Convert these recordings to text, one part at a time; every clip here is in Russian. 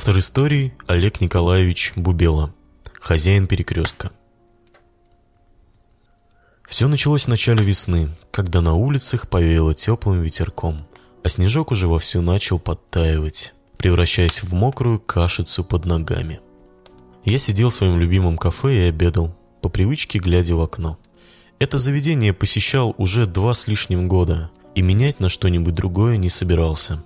Автор истории Олег Николаевич Бубела. Хозяин перекрестка. Все началось в начале весны, когда на улицах повеяло теплым ветерком, а снежок уже вовсю начал подтаивать, превращаясь в мокрую кашицу под ногами. Я сидел в своем любимом кафе и обедал, по привычке глядя в окно. Это заведение посещал уже два с лишним года, и менять на что-нибудь другое не собирался.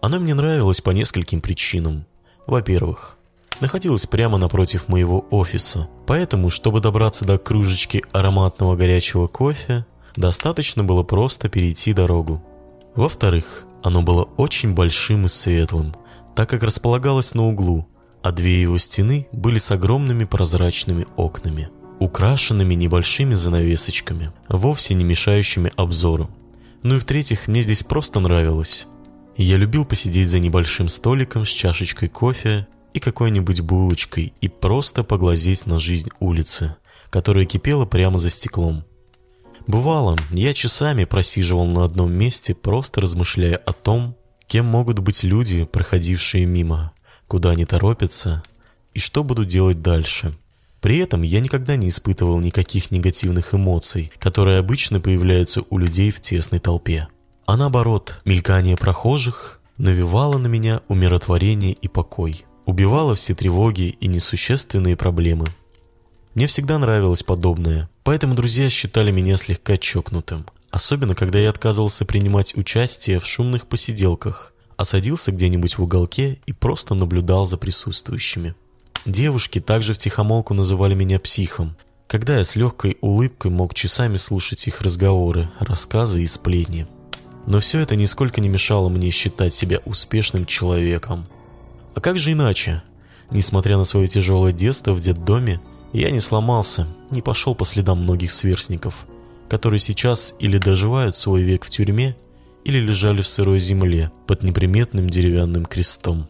Оно мне нравилось по нескольким причинам. Во-первых, находилась прямо напротив моего офиса, поэтому, чтобы добраться до кружечки ароматного горячего кофе, достаточно было просто перейти дорогу. Во-вторых, оно было очень большим и светлым, так как располагалось на углу, а две его стены были с огромными прозрачными окнами, украшенными небольшими занавесочками, вовсе не мешающими обзору. Ну и в-третьих, мне здесь просто нравилось. Я любил посидеть за небольшим столиком с чашечкой кофе и какой-нибудь булочкой и просто поглазеть на жизнь улицы, которая кипела прямо за стеклом. Бывало, я часами просиживал на одном месте, просто размышляя о том, кем могут быть люди, проходившие мимо, куда они торопятся и что буду делать дальше. При этом я никогда не испытывал никаких негативных эмоций, которые обычно появляются у людей в тесной толпе. А наоборот, мелькание прохожих навевало на меня умиротворение и покой, убивало все тревоги и несущественные проблемы. Мне всегда нравилось подобное, поэтому друзья считали меня слегка чокнутым, особенно когда я отказывался принимать участие в шумных посиделках, а садился где-нибудь в уголке и просто наблюдал за присутствующими. Девушки также втихомолку называли меня психом, когда я с легкой улыбкой мог часами слушать их разговоры, рассказы и сплетни. Но все это нисколько не мешало мне считать себя успешным человеком. А как же иначе? Несмотря на свое тяжелое детство в детдоме, я не сломался, не пошел по следам многих сверстников, которые сейчас или доживают свой век в тюрьме, или лежали в сырой земле под неприметным деревянным крестом.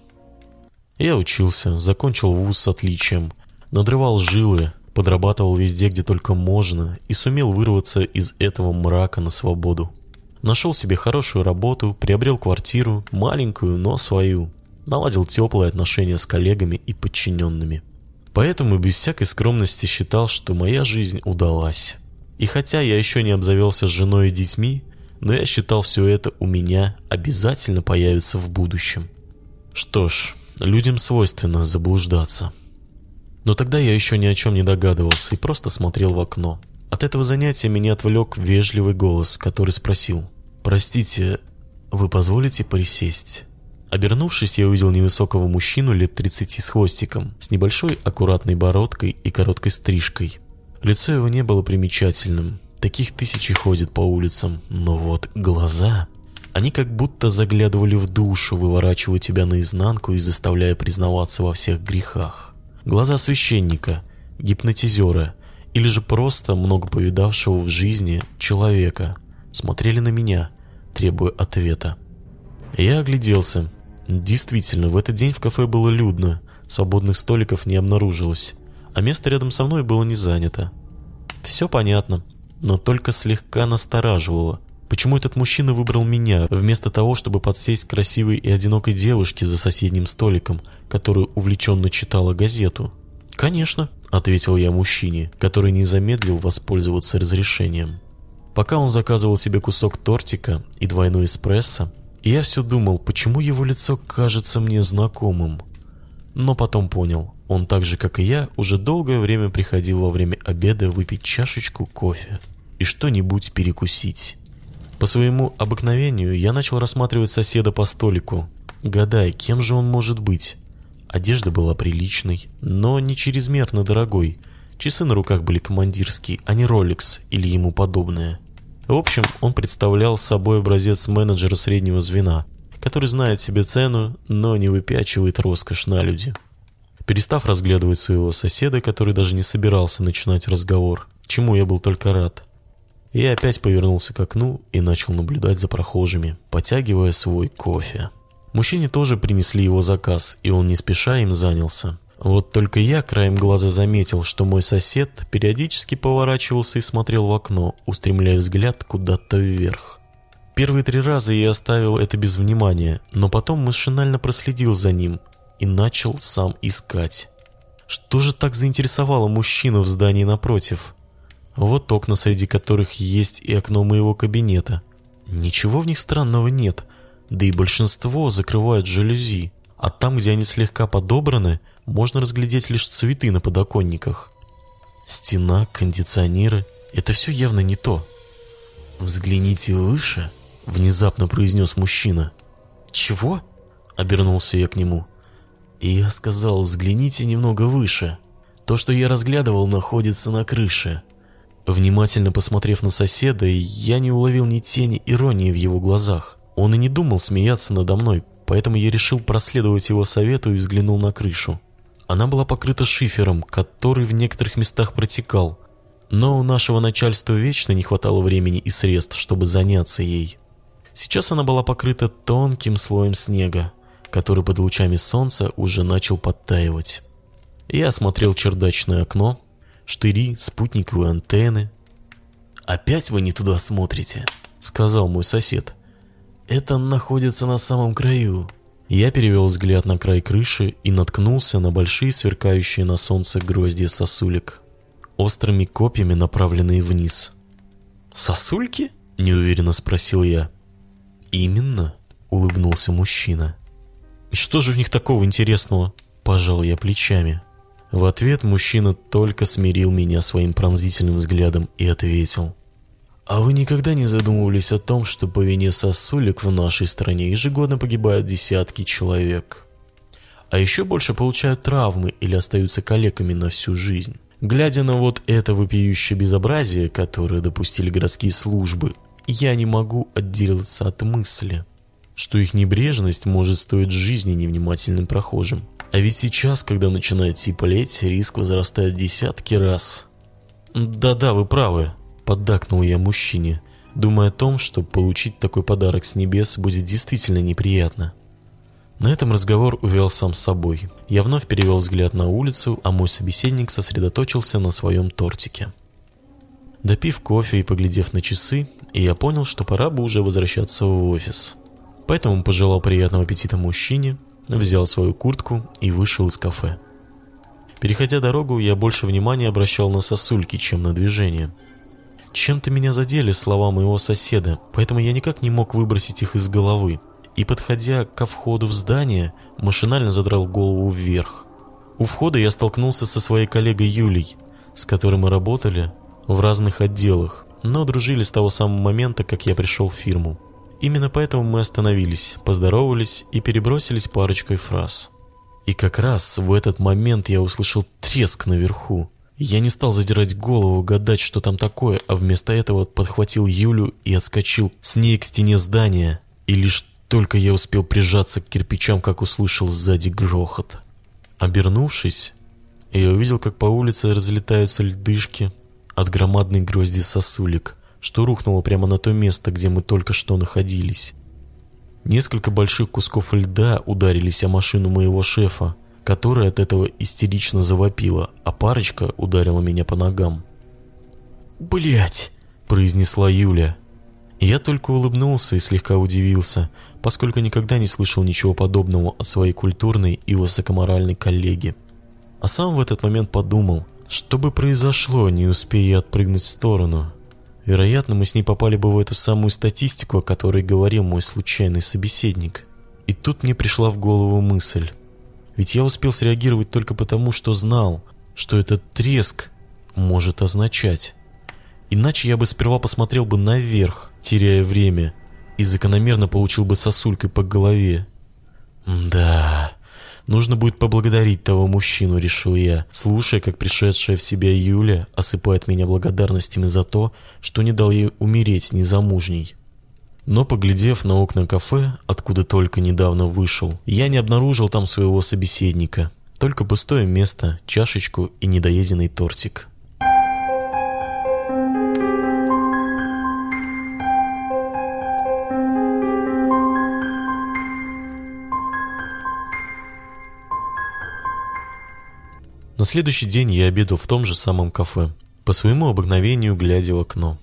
Я учился, закончил вуз с отличием, надрывал жилы, подрабатывал везде, где только можно, и сумел вырваться из этого мрака на свободу. Нашел себе хорошую работу, приобрел квартиру, маленькую, но свою. Наладил теплые отношения с коллегами и подчиненными. Поэтому без всякой скромности считал, что моя жизнь удалась. И хотя я еще не обзавелся женой и детьми, но я считал все это у меня обязательно появится в будущем. Что ж, людям свойственно заблуждаться. Но тогда я еще ни о чем не догадывался и просто смотрел в окно. От этого занятия меня отвлек вежливый голос, который спросил. «Простите, вы позволите присесть?» Обернувшись, я увидел невысокого мужчину лет 30 с хвостиком, с небольшой аккуратной бородкой и короткой стрижкой. Лицо его не было примечательным, таких тысячи ходят по улицам, но вот глаза... Они как будто заглядывали в душу, выворачивая тебя наизнанку и заставляя признаваться во всех грехах. Глаза священника, гипнотизера или же просто много повидавшего в жизни человека смотрели на меня, требуя ответа. Я огляделся. Действительно, в этот день в кафе было людно, свободных столиков не обнаружилось, а место рядом со мной было не занято. Все понятно, но только слегка настораживало. Почему этот мужчина выбрал меня, вместо того, чтобы подсесть к красивой и одинокой девушке за соседним столиком, которая увлеченно читала газету? «Конечно», — ответил я мужчине, который не замедлил воспользоваться разрешением. Пока он заказывал себе кусок тортика и двойной эспрессо, я все думал, почему его лицо кажется мне знакомым. Но потом понял, он так же, как и я, уже долгое время приходил во время обеда выпить чашечку кофе и что-нибудь перекусить. По своему обыкновению я начал рассматривать соседа по столику, гадая, кем же он может быть. Одежда была приличной, но не чрезмерно дорогой – Часы на руках были командирские, а не Rolex или ему подобное. В общем, он представлял собой образец менеджера среднего звена, который знает себе цену, но не выпячивает роскошь на люди. Перестав разглядывать своего соседа, который даже не собирался начинать разговор, чему я был только рад, я опять повернулся к окну и начал наблюдать за прохожими, потягивая свой кофе. Мужчине тоже принесли его заказ, и он не спеша им занялся. Вот только я краем глаза заметил, что мой сосед периодически поворачивался и смотрел в окно, устремляя взгляд куда-то вверх. Первые три раза я оставил это без внимания, но потом машинально проследил за ним и начал сам искать. Что же так заинтересовало мужчину в здании напротив? Вот окна, среди которых есть и окно моего кабинета. Ничего в них странного нет, да и большинство закрывают жалюзи, а там, где они слегка подобраны, можно разглядеть лишь цветы на подоконниках. Стена, кондиционеры — это все явно не то. «Взгляните выше», — внезапно произнес мужчина. «Чего?» — обернулся я к нему. И я сказал, взгляните немного выше. То, что я разглядывал, находится на крыше. Внимательно посмотрев на соседа, я не уловил ни тени иронии в его глазах. Он и не думал смеяться надо мной, поэтому я решил проследовать его совету и взглянул на крышу. Она была покрыта шифером, который в некоторых местах протекал, но у нашего начальства вечно не хватало времени и средств, чтобы заняться ей. Сейчас она была покрыта тонким слоем снега, который под лучами солнца уже начал подтаивать. Я осмотрел чердачное окно, штыри, спутниковые антенны. «Опять вы не туда смотрите», — сказал мой сосед. «Это находится на самом краю». Я перевел взгляд на край крыши и наткнулся на большие сверкающие на солнце гроздья сосулек, острыми копьями направленные вниз. «Сосульки?» – неуверенно спросил я. «Именно», – улыбнулся мужчина. «И что же в них такого интересного?» – пожал я плечами. В ответ мужчина только смирил меня своим пронзительным взглядом и ответил. А вы никогда не задумывались о том, что по вине сосулек в нашей стране ежегодно погибают десятки человек? А еще больше получают травмы или остаются калеками на всю жизнь. Глядя на вот это вопиющее безобразие, которое допустили городские службы, я не могу отделаться от мысли, что их небрежность может стоить жизни невнимательным прохожим. А ведь сейчас, когда начинает теплеть, риск возрастает десятки раз. Да-да, вы правы, Поддакнул я мужчине, думая о том, что получить такой подарок с небес будет действительно неприятно. На этом разговор увел сам собой. Я вновь перевел взгляд на улицу, а мой собеседник сосредоточился на своем тортике. Допив кофе и поглядев на часы, я понял, что пора бы уже возвращаться в офис. Поэтому пожелал приятного аппетита мужчине, взял свою куртку и вышел из кафе. Переходя дорогу, я больше внимания обращал на сосульки, чем на движение – чем-то меня задели слова моего соседа, поэтому я никак не мог выбросить их из головы. И подходя ко входу в здание, машинально задрал голову вверх. У входа я столкнулся со своей коллегой Юлей, с которой мы работали в разных отделах, но дружили с того самого момента, как я пришел в фирму. Именно поэтому мы остановились, поздоровались и перебросились парочкой фраз. И как раз в этот момент я услышал треск наверху. Я не стал задирать голову, гадать, что там такое, а вместо этого подхватил Юлю и отскочил с ней к стене здания. И лишь только я успел прижаться к кирпичам, как услышал сзади грохот. Обернувшись, я увидел, как по улице разлетаются льдышки от громадной грозди сосулек, что рухнуло прямо на то место, где мы только что находились. Несколько больших кусков льда ударились о машину моего шефа, которая от этого истерично завопила, а парочка ударила меня по ногам. Блять, произнесла Юля. Я только улыбнулся и слегка удивился, поскольку никогда не слышал ничего подобного от своей культурной и высокоморальной коллеги. А сам в этот момент подумал, что бы произошло, не успея отпрыгнуть в сторону. Вероятно, мы с ней попали бы в эту самую статистику, о которой говорил мой случайный собеседник. И тут мне пришла в голову мысль. Ведь я успел среагировать только потому, что знал, что этот треск может означать. Иначе я бы сперва посмотрел бы наверх, теряя время, и закономерно получил бы сосулькой по голове. Да, нужно будет поблагодарить того мужчину, решил я, слушая, как пришедшая в себя Юля осыпает меня благодарностями за то, что не дал ей умереть незамужней. Но поглядев на окна кафе, откуда только недавно вышел, я не обнаружил там своего собеседника. Только пустое место, чашечку и недоеденный тортик. На следующий день я обедал в том же самом кафе, по своему обыкновению глядя в окно.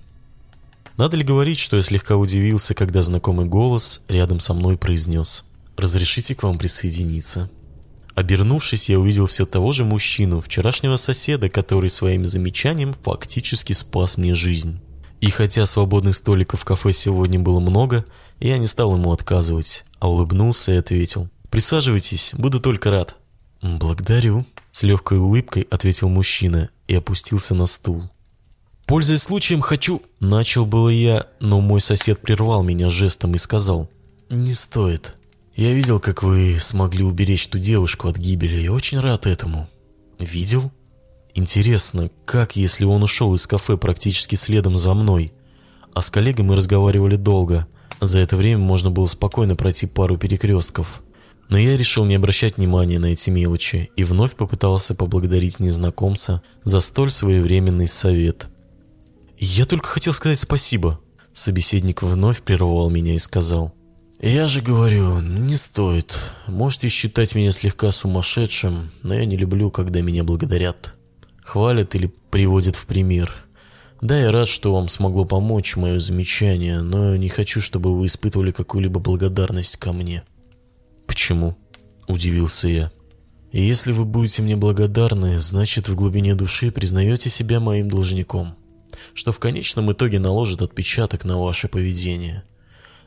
Надо ли говорить, что я слегка удивился, когда знакомый голос рядом со мной произнес «Разрешите к вам присоединиться?» Обернувшись, я увидел все того же мужчину, вчерашнего соседа, который своим замечанием фактически спас мне жизнь. И хотя свободных столиков в кафе сегодня было много, я не стал ему отказывать, а улыбнулся и ответил. «Присаживайтесь, буду только рад». «Благодарю», — с легкой улыбкой ответил мужчина и опустился на стул. «Пользуясь случаем, хочу...» Начал было я, но мой сосед прервал меня жестом и сказал. «Не стоит. Я видел, как вы смогли уберечь ту девушку от гибели, и очень рад этому». «Видел?» «Интересно, как, если он ушел из кафе практически следом за мной?» А с коллегой мы разговаривали долго. За это время можно было спокойно пройти пару перекрестков. Но я решил не обращать внимания на эти мелочи и вновь попытался поблагодарить незнакомца за столь своевременный совет – «Я только хотел сказать спасибо». Собеседник вновь прервал меня и сказал. «Я же говорю, не стоит. Можете считать меня слегка сумасшедшим, но я не люблю, когда меня благодарят. Хвалят или приводят в пример. Да, я рад, что вам смогло помочь мое замечание, но не хочу, чтобы вы испытывали какую-либо благодарность ко мне». «Почему?» – удивился я. «Если вы будете мне благодарны, значит, в глубине души признаете себя моим должником» что в конечном итоге наложит отпечаток на ваше поведение.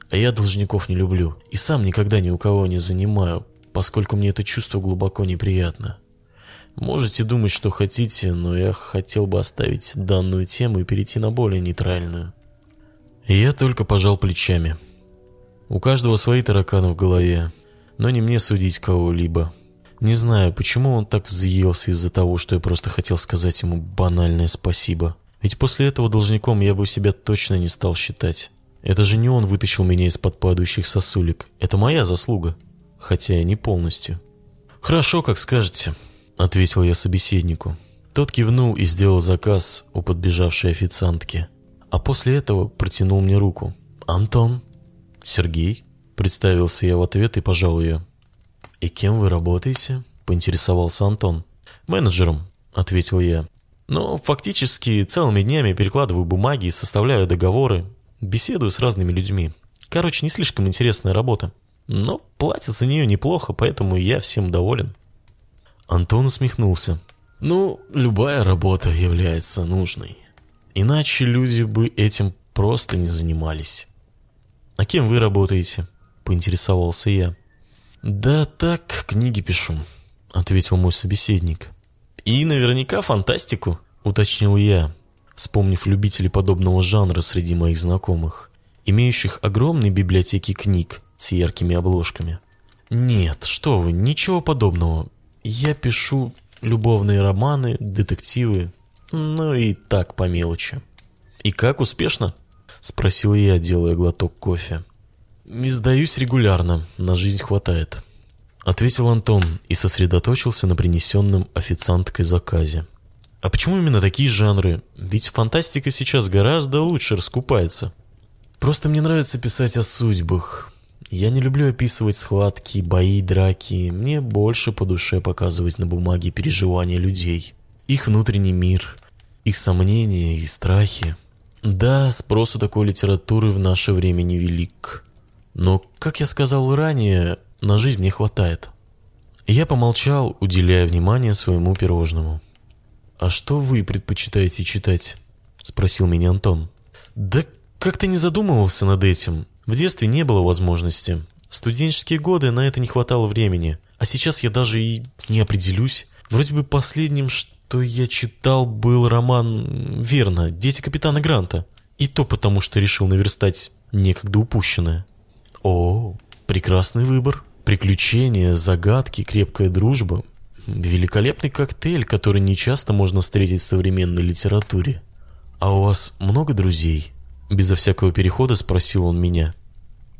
А я должников не люблю и сам никогда ни у кого не занимаю, поскольку мне это чувство глубоко неприятно. Можете думать, что хотите, но я хотел бы оставить данную тему и перейти на более нейтральную. я только пожал плечами. У каждого свои тараканы в голове, но не мне судить кого-либо. Не знаю, почему он так взъелся из-за того, что я просто хотел сказать ему банальное спасибо. Ведь после этого должником я бы себя точно не стал считать. Это же не он вытащил меня из-под падающих сосулек. Это моя заслуга. Хотя и не полностью. «Хорошо, как скажете», — ответил я собеседнику. Тот кивнул и сделал заказ у подбежавшей официантки. А после этого протянул мне руку. «Антон». «Сергей», — представился я в ответ и пожал ее. «И кем вы работаете?» — поинтересовался Антон. «Менеджером», — ответил я. Но фактически целыми днями перекладываю бумаги, составляю договоры, беседую с разными людьми. Короче, не слишком интересная работа. Но платят за нее неплохо, поэтому я всем доволен. Антон усмехнулся. Ну, любая работа является нужной. Иначе люди бы этим просто не занимались. А кем вы работаете? Поинтересовался я. Да так, книги пишу, ответил мой собеседник. «И наверняка фантастику», — уточнил я, вспомнив любителей подобного жанра среди моих знакомых, имеющих огромные библиотеки книг с яркими обложками. «Нет, что вы, ничего подобного. Я пишу любовные романы, детективы, ну и так по мелочи». «И как успешно?» — спросил я, делая глоток кофе. «Издаюсь регулярно, на жизнь хватает». Ответил Антон и сосредоточился на принесенном официанткой заказе. А почему именно такие жанры? Ведь фантастика сейчас гораздо лучше раскупается. Просто мне нравится писать о судьбах. Я не люблю описывать схватки, бои, драки. Мне больше по душе показывать на бумаге переживания людей. Их внутренний мир, их сомнения и страхи. Да, спрос у такой литературы в наше время невелик. Но, как я сказал ранее, на жизнь мне хватает. Я помолчал, уделяя внимание своему пирожному. «А что вы предпочитаете читать?» – спросил меня Антон. «Да как-то не задумывался над этим. В детстве не было возможности. Студенческие годы на это не хватало времени. А сейчас я даже и не определюсь. Вроде бы последним, что я читал, был роман «Верно. Дети капитана Гранта». И то потому, что решил наверстать некогда упущенное. О, прекрасный выбор. Приключения, загадки, крепкая дружба. Великолепный коктейль, который нечасто можно встретить в современной литературе. «А у вас много друзей?» Безо всякого перехода спросил он меня.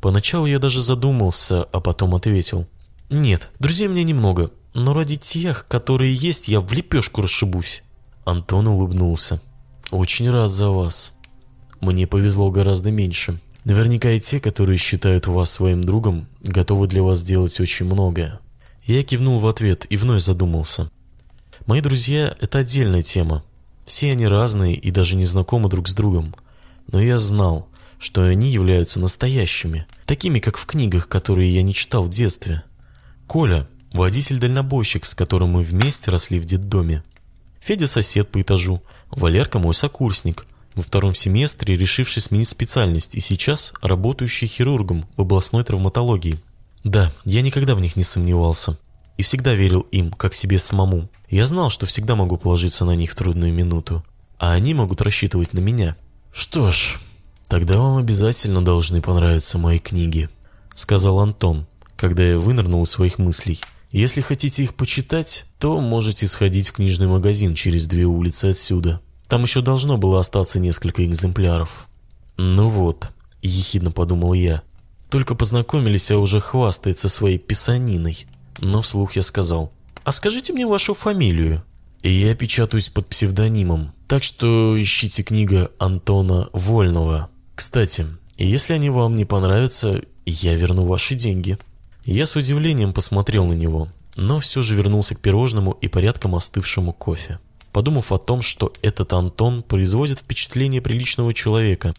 Поначалу я даже задумался, а потом ответил. «Нет, друзей мне немного, но ради тех, которые есть, я в лепешку расшибусь». Антон улыбнулся. «Очень рад за вас. Мне повезло гораздо меньше. Наверняка и те, которые считают вас своим другом, готовы для вас сделать очень многое. Я кивнул в ответ и вновь задумался. Мои друзья – это отдельная тема. Все они разные и даже не знакомы друг с другом. Но я знал, что они являются настоящими, такими, как в книгах, которые я не читал в детстве. Коля, Водитель-дальнобойщик, с которым мы вместе росли в детдоме. Федя сосед по этажу, Валерка мой сокурсник, во втором семестре решивший сменить специальность и сейчас работающий хирургом в областной травматологии. Да, я никогда в них не сомневался и всегда верил им, как себе самому. Я знал, что всегда могу положиться на них в трудную минуту, а они могут рассчитывать на меня. Что ж, тогда вам обязательно должны понравиться мои книги, сказал Антон, когда я вынырнул из своих мыслей. Если хотите их почитать, то можете сходить в книжный магазин через две улицы отсюда. Там еще должно было остаться несколько экземпляров. Ну вот, ехидно подумал я. Только познакомились, а уже хвастается своей писаниной. Но вслух я сказал. А скажите мне вашу фамилию. И я печатаюсь под псевдонимом. Так что ищите книга Антона Вольного. Кстати, если они вам не понравятся, я верну ваши деньги. Я с удивлением посмотрел на него, но все же вернулся к пирожному и порядком остывшему кофе, подумав о том, что этот Антон производит впечатление приличного человека.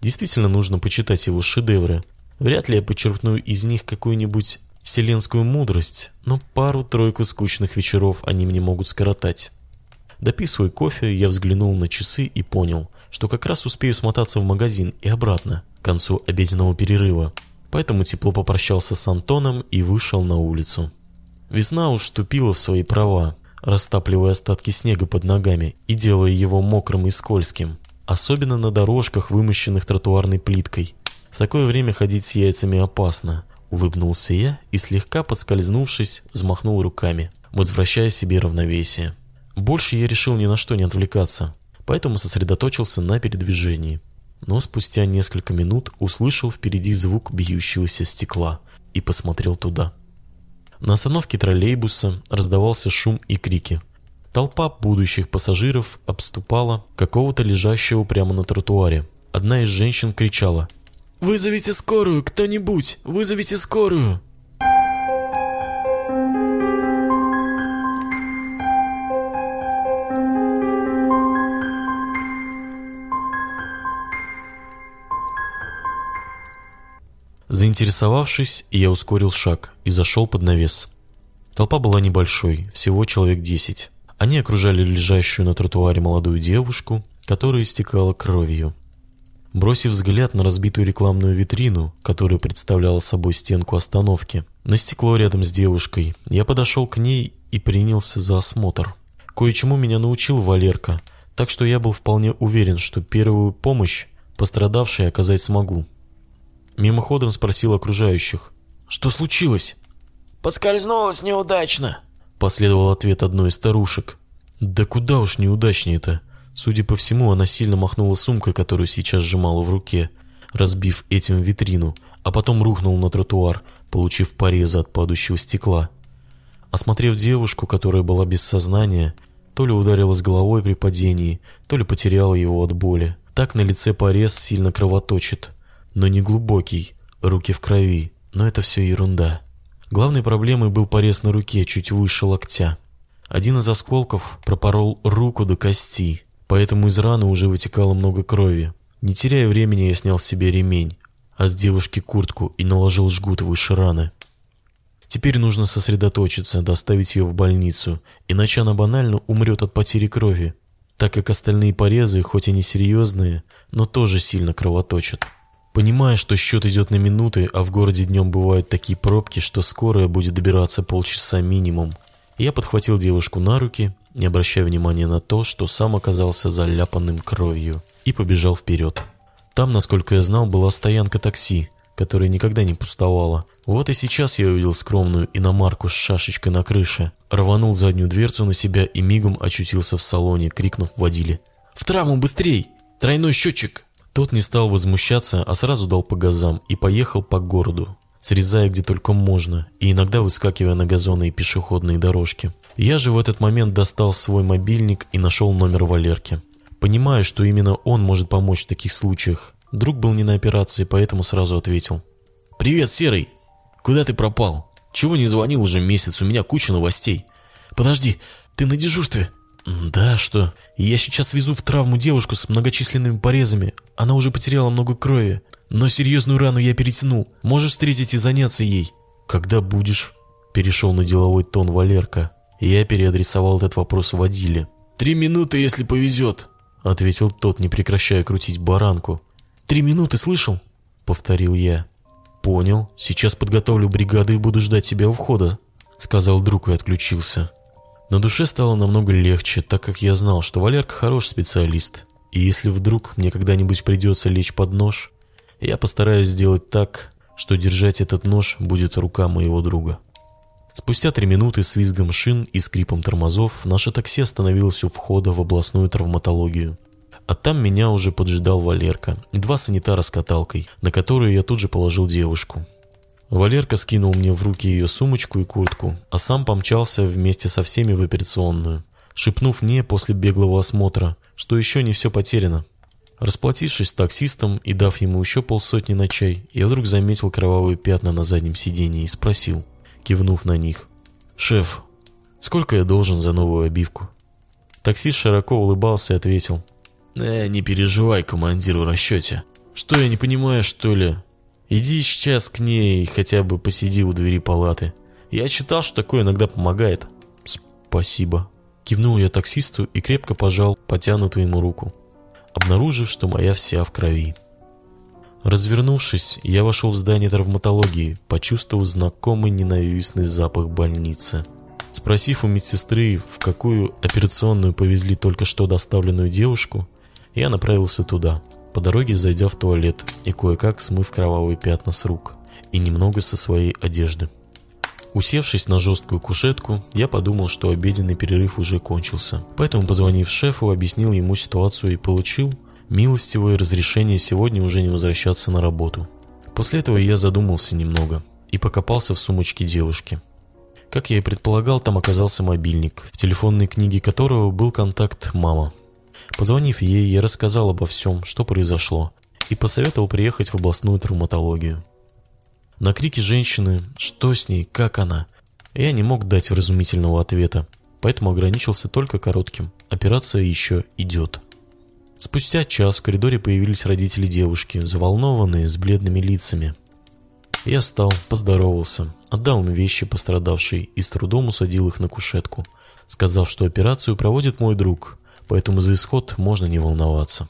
Действительно нужно почитать его шедевры. Вряд ли я подчеркну из них какую-нибудь вселенскую мудрость, но пару-тройку скучных вечеров они мне могут скоротать. Допив свой кофе, я взглянул на часы и понял, что как раз успею смотаться в магазин и обратно, к концу обеденного перерыва поэтому тепло попрощался с Антоном и вышел на улицу. Весна уж вступила в свои права, растапливая остатки снега под ногами и делая его мокрым и скользким, особенно на дорожках, вымощенных тротуарной плиткой. В такое время ходить с яйцами опасно, улыбнулся я и слегка подскользнувшись, взмахнул руками, возвращая себе равновесие. Больше я решил ни на что не отвлекаться, поэтому сосредоточился на передвижении но спустя несколько минут услышал впереди звук бьющегося стекла и посмотрел туда. На остановке троллейбуса раздавался шум и крики. Толпа будущих пассажиров обступала какого-то лежащего прямо на тротуаре. Одна из женщин кричала «Вызовите скорую, кто-нибудь! Вызовите скорую!» Заинтересовавшись, я ускорил шаг и зашел под навес. Толпа была небольшой, всего человек десять. Они окружали лежащую на тротуаре молодую девушку, которая истекала кровью. Бросив взгляд на разбитую рекламную витрину, которая представляла собой стенку остановки, на стекло рядом с девушкой, я подошел к ней и принялся за осмотр. Кое-чему меня научил Валерка, так что я был вполне уверен, что первую помощь пострадавшей оказать смогу. Мимоходом спросил окружающих. «Что случилось?» «Поскользнулась неудачно», — последовал ответ одной из старушек. «Да куда уж неудачнее-то?» Судя по всему, она сильно махнула сумкой, которую сейчас сжимала в руке, разбив этим витрину, а потом рухнула на тротуар, получив порезы от падающего стекла. Осмотрев девушку, которая была без сознания, то ли ударилась головой при падении, то ли потеряла его от боли. Так на лице порез сильно кровоточит но не глубокий, руки в крови, но это все ерунда. Главной проблемой был порез на руке чуть выше локтя. Один из осколков пропорол руку до кости, поэтому из раны уже вытекало много крови. Не теряя времени, я снял себе ремень, а с девушки куртку и наложил жгут выше раны. Теперь нужно сосредоточиться, доставить ее в больницу, иначе она банально умрет от потери крови, так как остальные порезы, хоть и не серьезные, но тоже сильно кровоточат. Понимая, что счет идет на минуты, а в городе днем бывают такие пробки, что скорая будет добираться полчаса минимум, я подхватил девушку на руки, не обращая внимания на то, что сам оказался заляпанным кровью, и побежал вперед. Там, насколько я знал, была стоянка такси, которая никогда не пустовала. Вот и сейчас я увидел скромную иномарку с шашечкой на крыше, рванул заднюю дверцу на себя и мигом очутился в салоне, крикнув водиле. «В травму быстрей! Тройной счетчик!» Тот не стал возмущаться, а сразу дал по газам и поехал по городу, срезая где только можно и иногда выскакивая на газоны и пешеходные дорожки. Я же в этот момент достал свой мобильник и нашел номер Валерки. Понимая, что именно он может помочь в таких случаях, друг был не на операции, поэтому сразу ответил. «Привет, Серый! Куда ты пропал? Чего не звонил уже месяц? У меня куча новостей. Подожди, ты на дежурстве?» «Да, что? Я сейчас везу в травму девушку с многочисленными порезами. Она уже потеряла много крови. Но серьезную рану я перетянул. Можешь встретить и заняться ей». «Когда будешь?» Перешел на деловой тон Валерка, я переадресовал этот вопрос водиле. «Три минуты, если повезет», — ответил тот, не прекращая крутить баранку. «Три минуты, слышал?» — повторил я. «Понял. Сейчас подготовлю бригаду и буду ждать тебя у входа», — сказал друг и отключился. На душе стало намного легче, так как я знал, что Валерка хороший специалист. И если вдруг мне когда-нибудь придется лечь под нож, я постараюсь сделать так, что держать этот нож будет рука моего друга. Спустя три минуты с визгом шин и скрипом тормозов наше такси остановилось у входа в областную травматологию. А там меня уже поджидал Валерка два санитара с каталкой, на которую я тут же положил девушку. Валерка скинул мне в руки ее сумочку и куртку, а сам помчался вместе со всеми в операционную, шепнув мне после беглого осмотра, что еще не все потеряно. Расплатившись с таксистом и дав ему еще полсотни на чай, я вдруг заметил кровавые пятна на заднем сиденье и спросил, кивнув на них, «Шеф, сколько я должен за новую обивку?» Таксист широко улыбался и ответил, «Э, не переживай, командир в расчете. Что, я не понимаю, что ли? Иди сейчас к ней хотя бы посиди у двери палаты. Я читал, что такое иногда помогает». «Спасибо». Кивнул я таксисту и крепко пожал потянутую ему руку, обнаружив, что моя вся в крови. Развернувшись, я вошел в здание травматологии, почувствовав знакомый ненавистный запах больницы. Спросив у медсестры, в какую операционную повезли только что доставленную девушку, я направился туда, по дороге зайдя в туалет и кое-как смыв кровавые пятна с рук и немного со своей одежды. Усевшись на жесткую кушетку, я подумал, что обеденный перерыв уже кончился. Поэтому, позвонив шефу, объяснил ему ситуацию и получил милостивое разрешение сегодня уже не возвращаться на работу. После этого я задумался немного и покопался в сумочке девушки. Как я и предполагал, там оказался мобильник, в телефонной книге которого был контакт «Мама». Позвонив ей, я рассказал обо всем, что произошло, и посоветовал приехать в областную травматологию. На крики женщины «Что с ней? Как она?» я не мог дать вразумительного ответа, поэтому ограничился только коротким «Операция еще идет». Спустя час в коридоре появились родители девушки, заволнованные, с бледными лицами. Я встал, поздоровался, отдал им вещи пострадавшей и с трудом усадил их на кушетку, сказав, что операцию проводит мой друг, поэтому за исход можно не волноваться.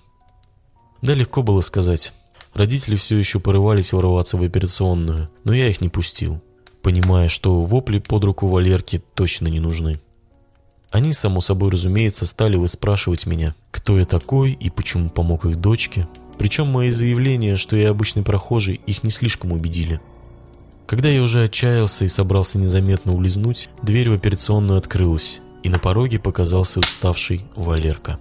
Да, легко было сказать. Родители все еще порывались ворваться в операционную, но я их не пустил, понимая, что вопли под руку Валерки точно не нужны. Они, само собой разумеется, стали выспрашивать меня, кто я такой и почему помог их дочке, причем мои заявления, что я обычный прохожий, их не слишком убедили. Когда я уже отчаялся и собрался незаметно улизнуть, дверь в операционную открылась, и на пороге показался уставший Валерка,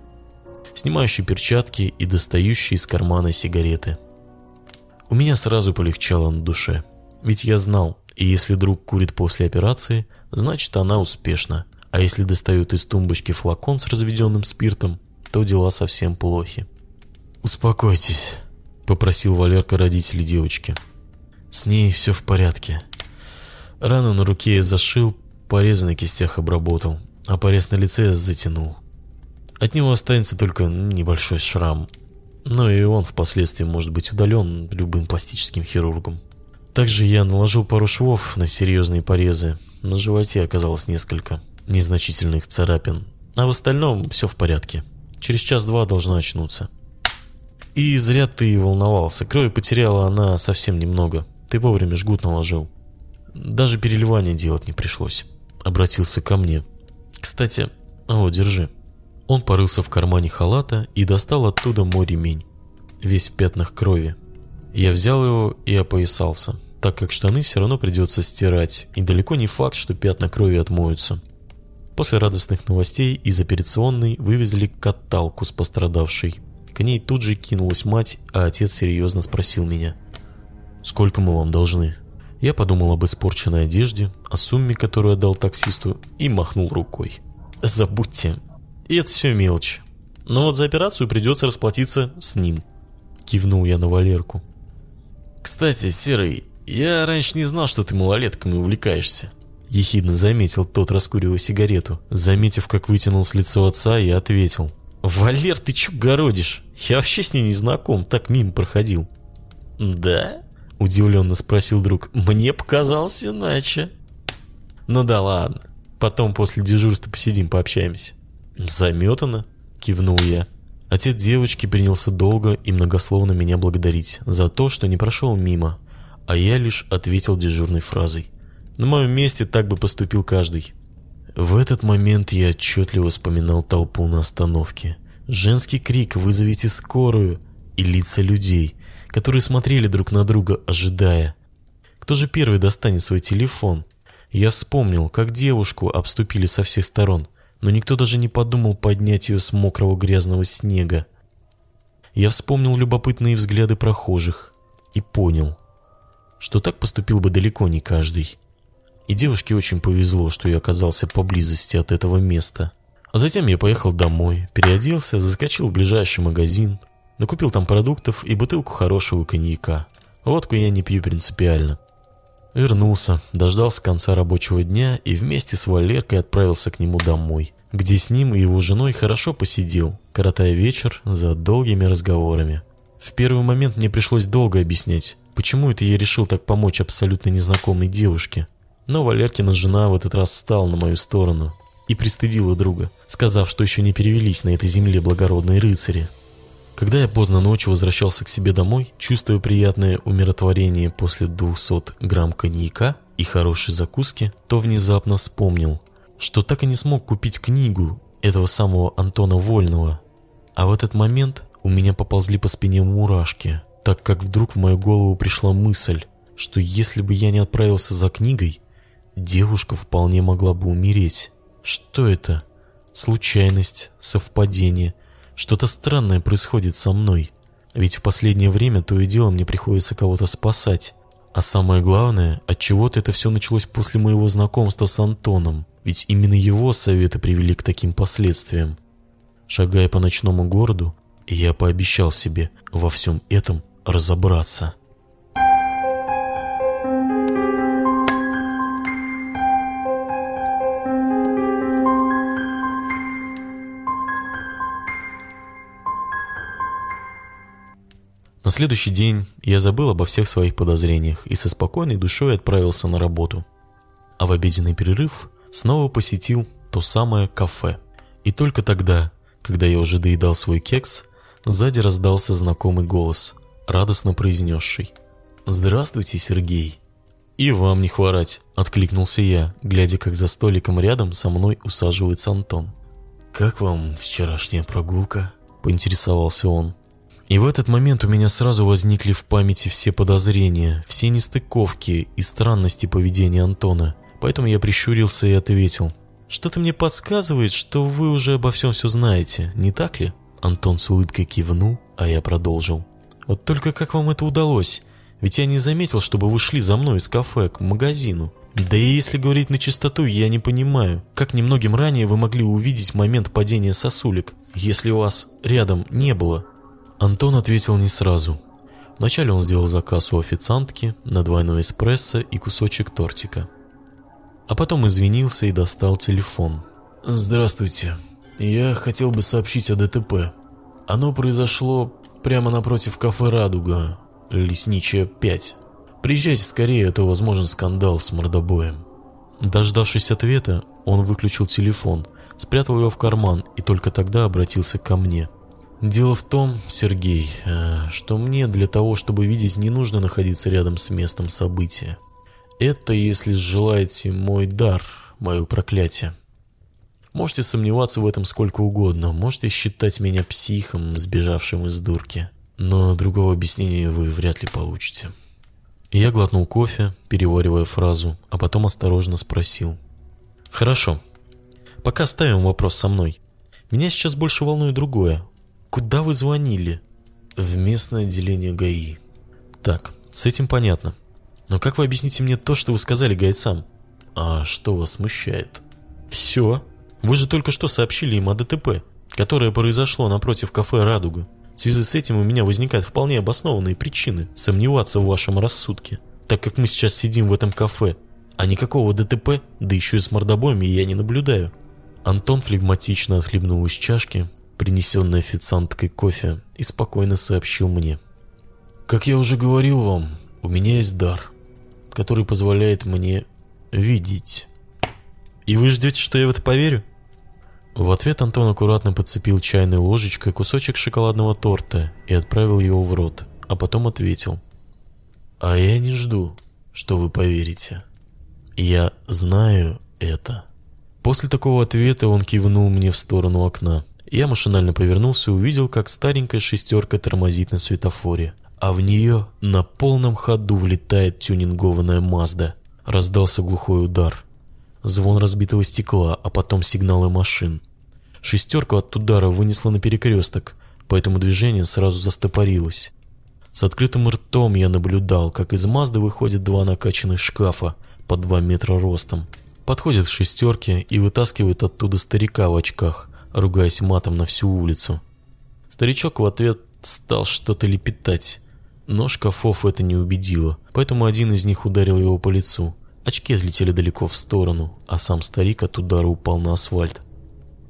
снимающий перчатки и достающий из кармана сигареты. У меня сразу полегчало на душе, ведь я знал, и если друг курит после операции, значит она успешна, а если достают из тумбочки флакон с разведенным спиртом, то дела совсем плохи. «Успокойтесь», — попросил Валерка родителей девочки. «С ней все в порядке. Рану на руке я зашил, порезы на кистях обработал а порез на лице затянул. От него останется только небольшой шрам, но и он впоследствии может быть удален любым пластическим хирургом. Также я наложил пару швов на серьезные порезы, на животе оказалось несколько незначительных царапин, а в остальном все в порядке. Через час-два должна очнуться. И зря ты волновался, крови потеряла она совсем немного, ты вовремя жгут наложил. Даже переливания делать не пришлось. Обратился ко мне, кстати, о, держи. Он порылся в кармане халата и достал оттуда мой ремень, весь в пятнах крови. Я взял его и опоясался, так как штаны все равно придется стирать, и далеко не факт, что пятна крови отмоются. После радостных новостей из операционной вывезли каталку с пострадавшей. К ней тут же кинулась мать, а отец серьезно спросил меня. «Сколько мы вам должны?» Я подумал об испорченной одежде, о сумме, которую отдал таксисту, и махнул рукой. Забудьте. Это все мелочь. Но вот за операцию придется расплатиться с ним. Кивнул я на Валерку. Кстати, Серый, я раньше не знал, что ты малолетками увлекаешься. Ехидно заметил тот, раскуривая сигарету. Заметив, как вытянулось лицо отца, я ответил. «Валер, ты чё городишь? Я вообще с ней не знаком, так мимо проходил». «Да?» – удивленно спросил друг. «Мне показалось иначе». Ну да ладно. Потом после дежурства посидим, пообщаемся. Заметано, кивнул я. Отец девочки принялся долго и многословно меня благодарить за то, что не прошел мимо, а я лишь ответил дежурной фразой. На моем месте так бы поступил каждый. В этот момент я отчетливо вспоминал толпу на остановке. Женский крик «Вызовите скорую!» и лица людей, которые смотрели друг на друга, ожидая. Кто же первый достанет свой телефон? Я вспомнил, как девушку обступили со всех сторон, но никто даже не подумал поднять ее с мокрого грязного снега. Я вспомнил любопытные взгляды прохожих и понял, что так поступил бы далеко не каждый. И девушке очень повезло, что я оказался поблизости от этого места. А затем я поехал домой, переоделся, заскочил в ближайший магазин, накупил там продуктов и бутылку хорошего коньяка. Водку я не пью принципиально. Вернулся, дождался конца рабочего дня и вместе с Валеркой отправился к нему домой, где с ним и его женой хорошо посидел, коротая вечер за долгими разговорами. В первый момент мне пришлось долго объяснять, почему это я решил так помочь абсолютно незнакомой девушке. Но Валеркина жена в этот раз встала на мою сторону и пристыдила друга, сказав, что еще не перевелись на этой земле благородные рыцари. Когда я поздно ночью возвращался к себе домой, чувствуя приятное умиротворение после 200 грамм коньяка и хорошей закуски, то внезапно вспомнил, что так и не смог купить книгу этого самого Антона Вольного. А в этот момент у меня поползли по спине мурашки, так как вдруг в мою голову пришла мысль, что если бы я не отправился за книгой, девушка вполне могла бы умереть. Что это? Случайность, совпадение, что-то странное происходит со мной. Ведь в последнее время то и дело мне приходится кого-то спасать. А самое главное, от чего-то это все началось после моего знакомства с Антоном. Ведь именно его советы привели к таким последствиям. Шагая по ночному городу, я пообещал себе во всем этом разобраться. На следующий день я забыл обо всех своих подозрениях и со спокойной душой отправился на работу. А в обеденный перерыв снова посетил то самое кафе. И только тогда, когда я уже доедал свой кекс, сзади раздался знакомый голос, радостно произнесший «Здравствуйте, Сергей!» «И вам не хворать!» – откликнулся я, глядя, как за столиком рядом со мной усаживается Антон. «Как вам вчерашняя прогулка?» – поинтересовался он. И в этот момент у меня сразу возникли в памяти все подозрения, все нестыковки и странности поведения Антона. Поэтому я прищурился и ответил. «Что-то мне подсказывает, что вы уже обо всем все знаете, не так ли?» Антон с улыбкой кивнул, а я продолжил. «Вот только как вам это удалось? Ведь я не заметил, чтобы вы шли за мной из кафе к магазину. Да и если говорить на чистоту, я не понимаю, как немногим ранее вы могли увидеть момент падения сосулек, если у вас рядом не было Антон ответил не сразу. Вначале он сделал заказ у официантки на двойной эспрессо и кусочек тортика. А потом извинился и достал телефон. «Здравствуйте. Я хотел бы сообщить о ДТП. Оно произошло прямо напротив кафе «Радуга», Лесничая 5. Приезжайте скорее, а то возможен скандал с мордобоем». Дождавшись ответа, он выключил телефон, спрятал его в карман и только тогда обратился ко мне – Дело в том, Сергей, э, что мне для того, чтобы видеть, не нужно находиться рядом с местом события. Это, если желаете, мой дар, мое проклятие. Можете сомневаться в этом сколько угодно, можете считать меня психом, сбежавшим из дурки, но другого объяснения вы вряд ли получите. Я глотнул кофе, переваривая фразу, а потом осторожно спросил. «Хорошо. Пока ставим вопрос со мной. Меня сейчас больше волнует другое. Куда вы звонили? В местное отделение ГАИ. Так, с этим понятно. Но как вы объясните мне то, что вы сказали гайцам? А что вас смущает? Все. Вы же только что сообщили им о ДТП, которое произошло напротив кафе «Радуга». В связи с этим у меня возникают вполне обоснованные причины сомневаться в вашем рассудке, так как мы сейчас сидим в этом кафе, а никакого ДТП, да еще и с мордобоями я не наблюдаю. Антон флегматично отхлебнул из чашки, принесенный официанткой кофе, и спокойно сообщил мне. «Как я уже говорил вам, у меня есть дар, который позволяет мне видеть». И вы ждете, что я в это поверю? В ответ Антон аккуратно подцепил чайной ложечкой кусочек шоколадного торта и отправил его в рот, а потом ответил. «А я не жду, что вы поверите. Я знаю это». После такого ответа он кивнул мне в сторону окна. Я машинально повернулся и увидел, как старенькая шестерка тормозит на светофоре, а в нее на полном ходу влетает тюнингованная Мазда. Раздался глухой удар. Звон разбитого стекла, а потом сигналы машин. Шестерку от удара вынесло на перекресток, поэтому движение сразу застопорилось. С открытым ртом я наблюдал, как из Мазды выходят два накачанных шкафа по два метра ростом. Подходят к шестерке и вытаскивают оттуда старика в очках, ругаясь матом на всю улицу. Старичок в ответ стал что-то лепетать, но шкафов это не убедило, поэтому один из них ударил его по лицу. Очки отлетели далеко в сторону, а сам старик от удара упал на асфальт.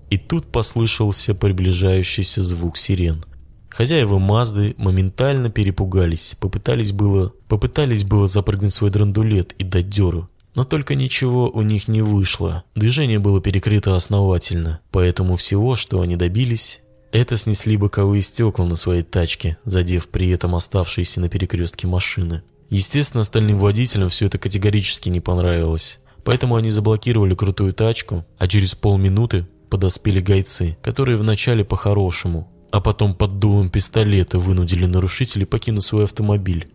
И тут послышался приближающийся звук сирен. Хозяева Мазды моментально перепугались, попытались было, попытались было запрыгнуть в свой драндулет и дать дёру. Но только ничего у них не вышло. Движение было перекрыто основательно, поэтому всего, что они добились, это снесли боковые стекла на своей тачке, задев при этом оставшиеся на перекрестке машины. Естественно, остальным водителям все это категорически не понравилось. Поэтому они заблокировали крутую тачку, а через полминуты подоспели гайцы, которые вначале по-хорошему, а потом под дулом пистолета вынудили нарушителей покинуть свой автомобиль,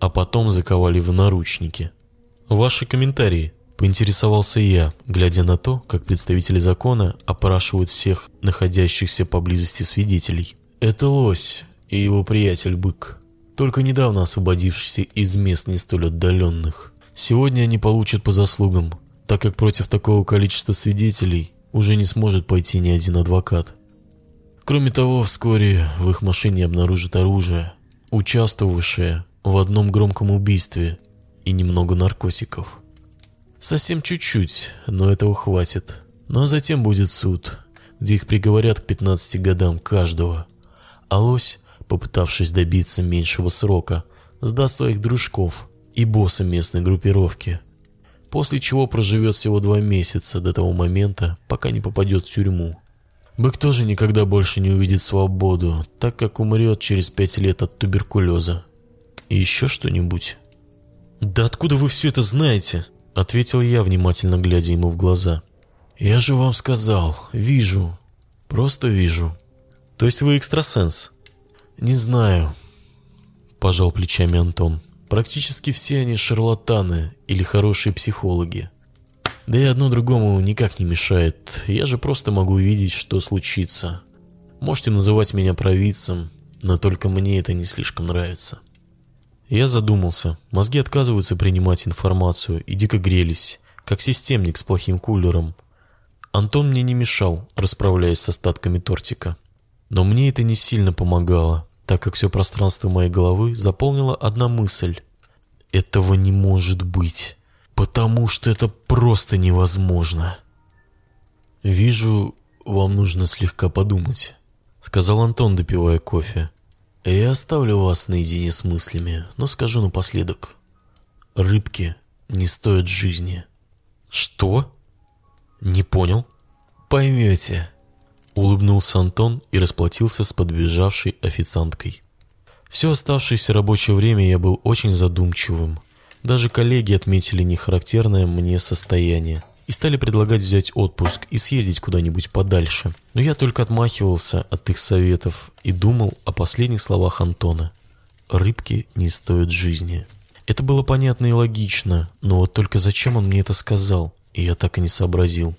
а потом заковали в наручники. Ваши комментарии, поинтересовался я, глядя на то, как представители закона опрашивают всех находящихся поблизости свидетелей. Это лось и его приятель Бык только недавно освободившийся из мест не столь отдаленных. Сегодня они получат по заслугам, так как против такого количества свидетелей уже не сможет пойти ни один адвокат. Кроме того, вскоре в их машине обнаружат оружие, участвовавшее в одном громком убийстве и немного наркотиков. Совсем чуть-чуть, но этого хватит. Ну а затем будет суд, где их приговорят к 15 годам каждого. А лось попытавшись добиться меньшего срока, сдаст своих дружков и босса местной группировки, после чего проживет всего два месяца до того момента, пока не попадет в тюрьму. Бык тоже никогда больше не увидит свободу, так как умрет через пять лет от туберкулеза. И еще что-нибудь? «Да откуда вы все это знаете?» — ответил я, внимательно глядя ему в глаза. «Я же вам сказал, вижу, просто вижу». «То есть вы экстрасенс?» «Не знаю», – пожал плечами Антон. «Практически все они шарлатаны или хорошие психологи. Да и одно другому никак не мешает. Я же просто могу видеть, что случится. Можете называть меня провидцем, но только мне это не слишком нравится». Я задумался. Мозги отказываются принимать информацию и дико грелись, как системник с плохим кулером. Антон мне не мешал, расправляясь с остатками тортика. Но мне это не сильно помогало, так как все пространство моей головы заполнила одна мысль. Этого не может быть, потому что это просто невозможно. «Вижу, вам нужно слегка подумать», — сказал Антон, допивая кофе. «Я оставлю вас наедине с мыслями, но скажу напоследок. Рыбки не стоят жизни». «Что?» «Не понял». «Поймете». Улыбнулся Антон и расплатился с подбежавшей официанткой. Все оставшееся рабочее время я был очень задумчивым. Даже коллеги отметили нехарактерное мне состояние и стали предлагать взять отпуск и съездить куда-нибудь подальше. Но я только отмахивался от их советов и думал о последних словах Антона. «Рыбки не стоят жизни». Это было понятно и логично, но вот только зачем он мне это сказал, и я так и не сообразил.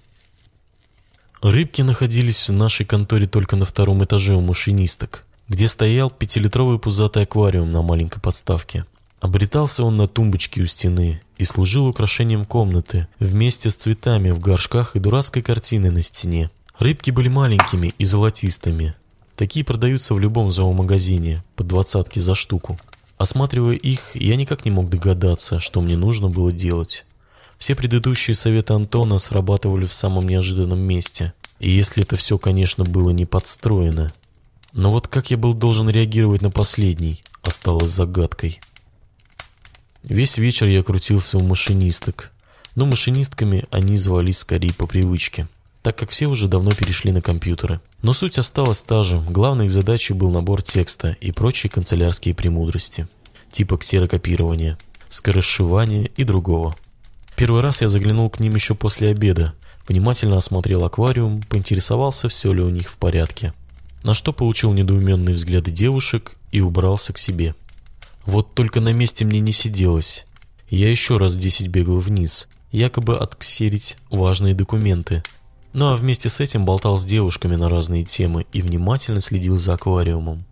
Рыбки находились в нашей конторе только на втором этаже у машинисток, где стоял пятилитровый пузатый аквариум на маленькой подставке. Обретался он на тумбочке у стены и служил украшением комнаты вместе с цветами в горшках и дурацкой картиной на стене. Рыбки были маленькими и золотистыми. Такие продаются в любом зоомагазине, по двадцатке за штуку. Осматривая их, я никак не мог догадаться, что мне нужно было делать. Все предыдущие советы Антона срабатывали в самом неожиданном месте. И если это все, конечно, было не подстроено. Но вот как я был должен реагировать на последний, осталось загадкой. Весь вечер я крутился у машинисток. но машинистками они звались скорее по привычке, так как все уже давно перешли на компьютеры. Но суть осталась та же, главной их задачей был набор текста и прочие канцелярские премудрости, типа ксерокопирования, скоросшивания и другого. Первый раз я заглянул к ним еще после обеда, внимательно осмотрел аквариум, поинтересовался, все ли у них в порядке. На что получил недоуменные взгляды девушек и убрался к себе. Вот только на месте мне не сиделось. Я еще раз десять бегал вниз, якобы отксерить важные документы. Ну а вместе с этим болтал с девушками на разные темы и внимательно следил за аквариумом.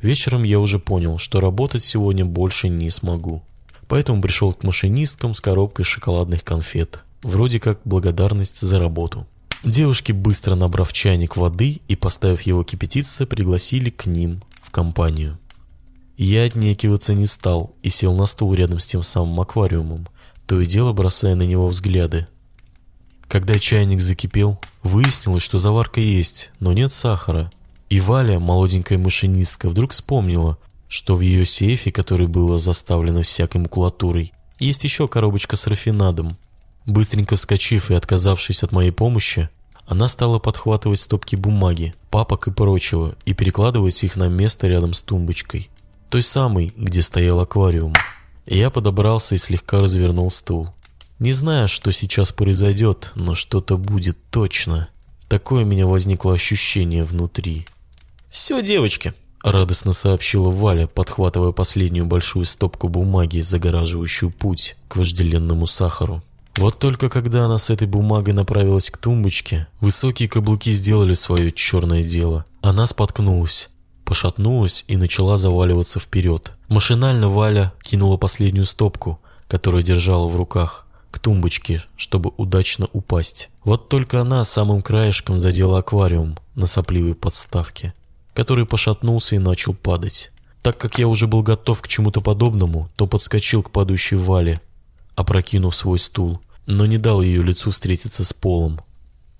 Вечером я уже понял, что работать сегодня больше не смогу поэтому пришел к машинисткам с коробкой шоколадных конфет, вроде как благодарность за работу. Девушки, быстро набрав чайник воды и поставив его кипятиться, пригласили к ним в компанию. Я отнекиваться не стал и сел на стул рядом с тем самым аквариумом, то и дело бросая на него взгляды. Когда чайник закипел, выяснилось, что заварка есть, но нет сахара. И Валя, молоденькая машинистка, вдруг вспомнила, что в ее сейфе, который было заставлено всякой макулатурой, есть еще коробочка с рафинадом. Быстренько вскочив и отказавшись от моей помощи, она стала подхватывать стопки бумаги, папок и прочего и перекладывать их на место рядом с тумбочкой. Той самой, где стоял аквариум. Я подобрался и слегка развернул стул. Не знаю, что сейчас произойдет, но что-то будет точно. Такое у меня возникло ощущение внутри. «Все, девочки, Радостно сообщила Валя, подхватывая последнюю большую стопку бумаги, загораживающую путь к вожделенному сахару. Вот только когда она с этой бумагой направилась к тумбочке, высокие каблуки сделали свое черное дело. Она споткнулась, пошатнулась и начала заваливаться вперед. Машинально Валя кинула последнюю стопку, которую держала в руках, к тумбочке, чтобы удачно упасть. Вот только она самым краешком задела аквариум на сопливой подставке который пошатнулся и начал падать. Так как я уже был готов к чему-то подобному, то подскочил к падающей Вале, опрокинув свой стул, но не дал ее лицу встретиться с полом.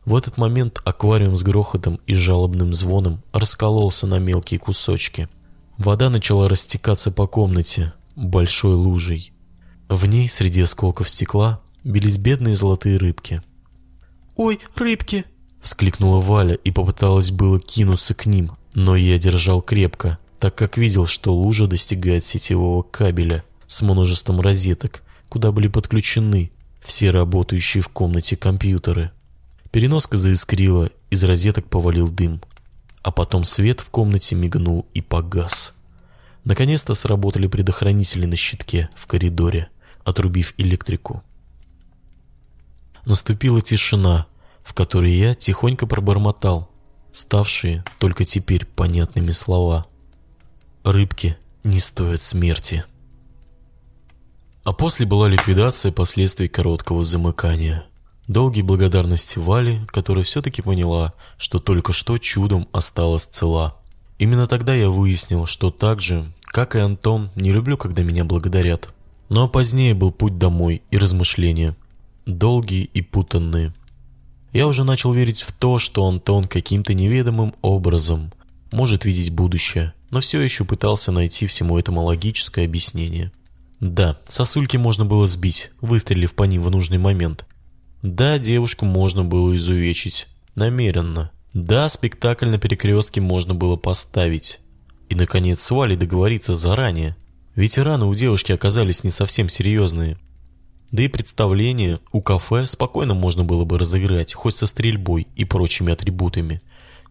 В этот момент аквариум с грохотом и жалобным звоном раскололся на мелкие кусочки. Вода начала растекаться по комнате большой лужей. В ней среди осколков стекла бились бедные золотые рыбки. «Ой, рыбки!» — вскликнула Валя и попыталась было кинуться к ним, но я держал крепко, так как видел, что лужа достигает сетевого кабеля с множеством розеток, куда были подключены все работающие в комнате компьютеры. Переноска заискрила, из розеток повалил дым. А потом свет в комнате мигнул и погас. Наконец-то сработали предохранители на щитке в коридоре, отрубив электрику. Наступила тишина, в которой я тихонько пробормотал ставшие только теперь понятными слова. Рыбки не стоят смерти. А после была ликвидация последствий короткого замыкания. Долгие благодарности Вале, которая все-таки поняла, что только что чудом осталась цела. Именно тогда я выяснил, что так же, как и Антон, не люблю, когда меня благодарят. Ну а позднее был путь домой и размышления. Долгие и путанные. Я уже начал верить в то, что Антон каким-то неведомым образом может видеть будущее, но все еще пытался найти всему этому логическое объяснение. Да, сосульки можно было сбить, выстрелив по ним в нужный момент. Да, девушку можно было изувечить. Намеренно. Да, спектакль на перекрестке можно было поставить. И, наконец, с Валей договориться заранее. Ведь раны у девушки оказались не совсем серьезные. Да и представление у кафе спокойно можно было бы разыграть, хоть со стрельбой и прочими атрибутами.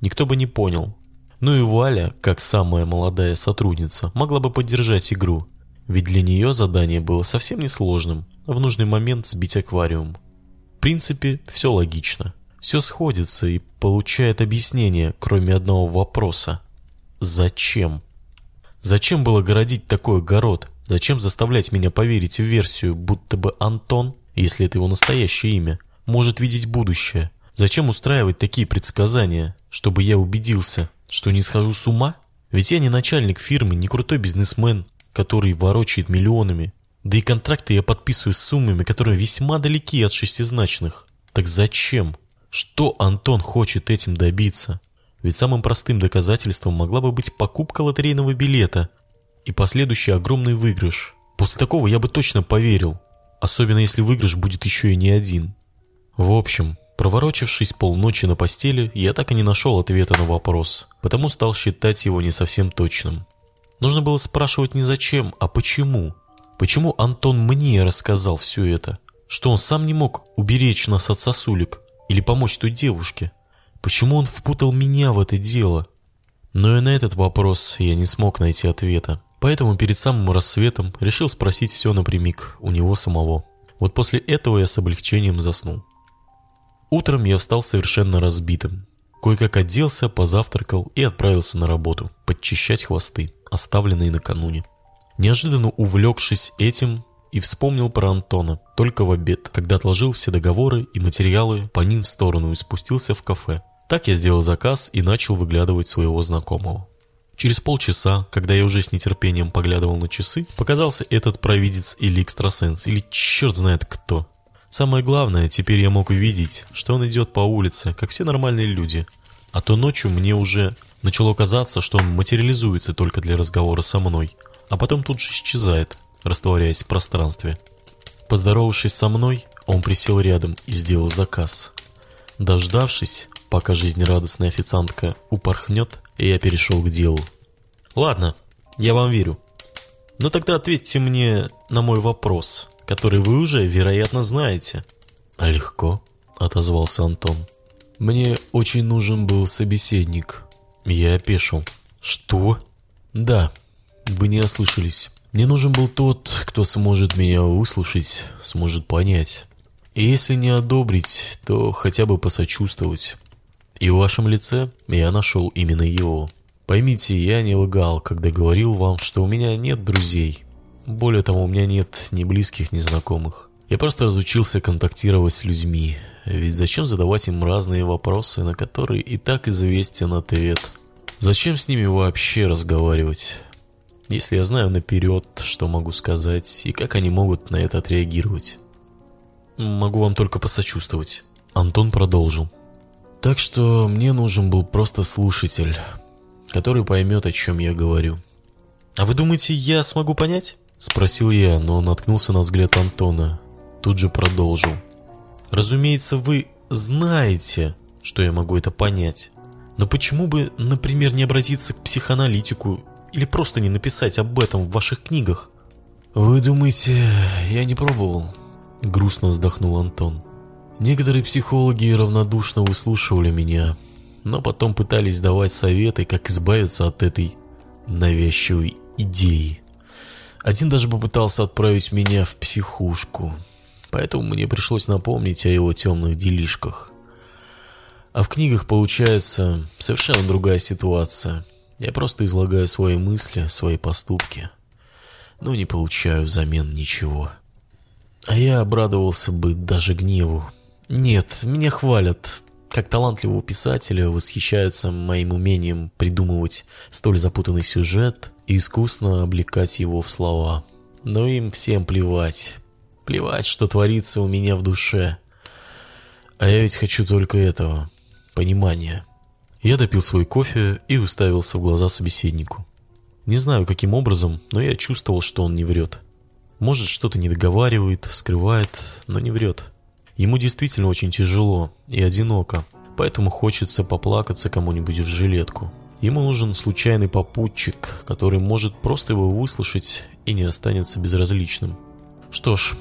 Никто бы не понял. Ну и Валя, как самая молодая сотрудница, могла бы поддержать игру. Ведь для нее задание было совсем несложным – в нужный момент сбить аквариум. Принципе, все логично. Все сходится и получает объяснение, кроме одного вопроса. Зачем? Зачем было городить такой огород? Зачем заставлять меня поверить в версию, будто бы Антон, если это его настоящее имя, может видеть будущее? Зачем устраивать такие предсказания, чтобы я убедился, что не схожу с ума? Ведь я не начальник фирмы, не крутой бизнесмен, который ворочает миллионами. Да и контракты я подписываю с суммами, которые весьма далеки от шестизначных. Так зачем? Что Антон хочет этим добиться? Ведь самым простым доказательством могла бы быть покупка лотерейного билета – и последующий огромный выигрыш. После такого я бы точно поверил. особенно если выигрыш будет еще и не один. В общем, проворочившись полночи на постели, я так и не нашел ответа на вопрос, потому стал считать его не совсем точным. Нужно было спрашивать не зачем, а почему. Почему Антон мне рассказал все это? Что он сам не мог уберечь нас от сосулек или помочь той девушке? Почему он впутал меня в это дело? Но и на этот вопрос я не смог найти ответа. Поэтому перед самым рассветом решил спросить все напрямик у него самого. Вот после этого я с облегчением заснул. Утром я встал совершенно разбитым. Кое-как оделся, позавтракал и отправился на работу, подчищать хвосты, оставленные накануне. Неожиданно увлекшись этим, и вспомнил про Антона только в обед, когда отложил все договоры и материалы по ним в сторону и спустился в кафе. Так я сделал заказ и начал выглядывать своего знакомого. Через полчаса, когда я уже с нетерпением поглядывал на часы, показался этот провидец или экстрасенс, или черт знает кто. Самое главное, теперь я мог увидеть, что он идет по улице, как все нормальные люди. А то ночью мне уже начало казаться, что он материализуется только для разговора со мной, а потом тут же исчезает, растворяясь в пространстве. Поздоровавшись со мной, он присел рядом и сделал заказ. Дождавшись, Пока жизнерадостная официантка упорхнет, я перешел к делу. Ладно, я вам верю. Но тогда ответьте мне на мой вопрос, который вы уже, вероятно, знаете. Легко, отозвался Антон. Мне очень нужен был собеседник. Я опешил. Что? Да, вы не ослышались. Мне нужен был тот, кто сможет меня выслушать, сможет понять. И если не одобрить, то хотя бы посочувствовать. И в вашем лице я нашел именно его. Поймите, я не лгал, когда говорил вам, что у меня нет друзей. Более того, у меня нет ни близких, ни знакомых. Я просто разучился контактировать с людьми. Ведь зачем задавать им разные вопросы, на которые и так известен ответ? Зачем с ними вообще разговаривать? Если я знаю наперед, что могу сказать и как они могут на это отреагировать. Могу вам только посочувствовать. Антон продолжил. Так что мне нужен был просто слушатель, который поймет, о чем я говорю. «А вы думаете, я смогу понять?» Спросил я, но наткнулся на взгляд Антона. Тут же продолжил. «Разумеется, вы знаете, что я могу это понять. Но почему бы, например, не обратиться к психоаналитику или просто не написать об этом в ваших книгах?» «Вы думаете, я не пробовал?» Грустно вздохнул Антон. Некоторые психологи равнодушно выслушивали меня, но потом пытались давать советы, как избавиться от этой навязчивой идеи. Один даже попытался отправить меня в психушку, поэтому мне пришлось напомнить о его темных делишках. А в книгах получается совершенно другая ситуация. Я просто излагаю свои мысли, свои поступки, но не получаю взамен ничего. А я обрадовался бы даже гневу, нет, меня хвалят. Как талантливого писателя восхищаются моим умением придумывать столь запутанный сюжет и искусно облекать его в слова. Но им всем плевать. Плевать, что творится у меня в душе. А я ведь хочу только этого. Понимания. Я допил свой кофе и уставился в глаза собеседнику. Не знаю, каким образом, но я чувствовал, что он не врет. Может, что-то не договаривает, скрывает, но не врет. Ему действительно очень тяжело и одиноко, поэтому хочется поплакаться кому-нибудь в жилетку. Ему нужен случайный попутчик, который может просто его выслушать и не останется безразличным. Что ж,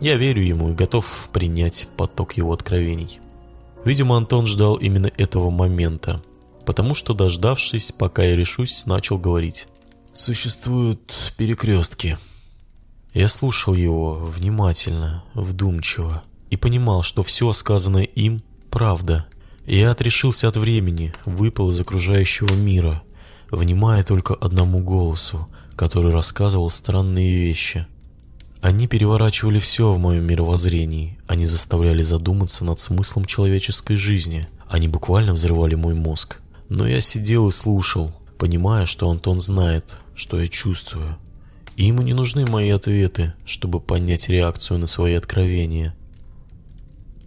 я верю ему и готов принять поток его откровений. Видимо, Антон ждал именно этого момента, потому что, дождавшись, пока я решусь, начал говорить. Существуют перекрестки. Я слушал его внимательно, вдумчиво и понимал, что все сказанное им – правда. Я отрешился от времени, выпал из окружающего мира, внимая только одному голосу, который рассказывал странные вещи. Они переворачивали все в моем мировоззрении, они заставляли задуматься над смыслом человеческой жизни, они буквально взрывали мой мозг. Но я сидел и слушал, понимая, что Антон знает, что я чувствую. И ему не нужны мои ответы, чтобы понять реакцию на свои откровения.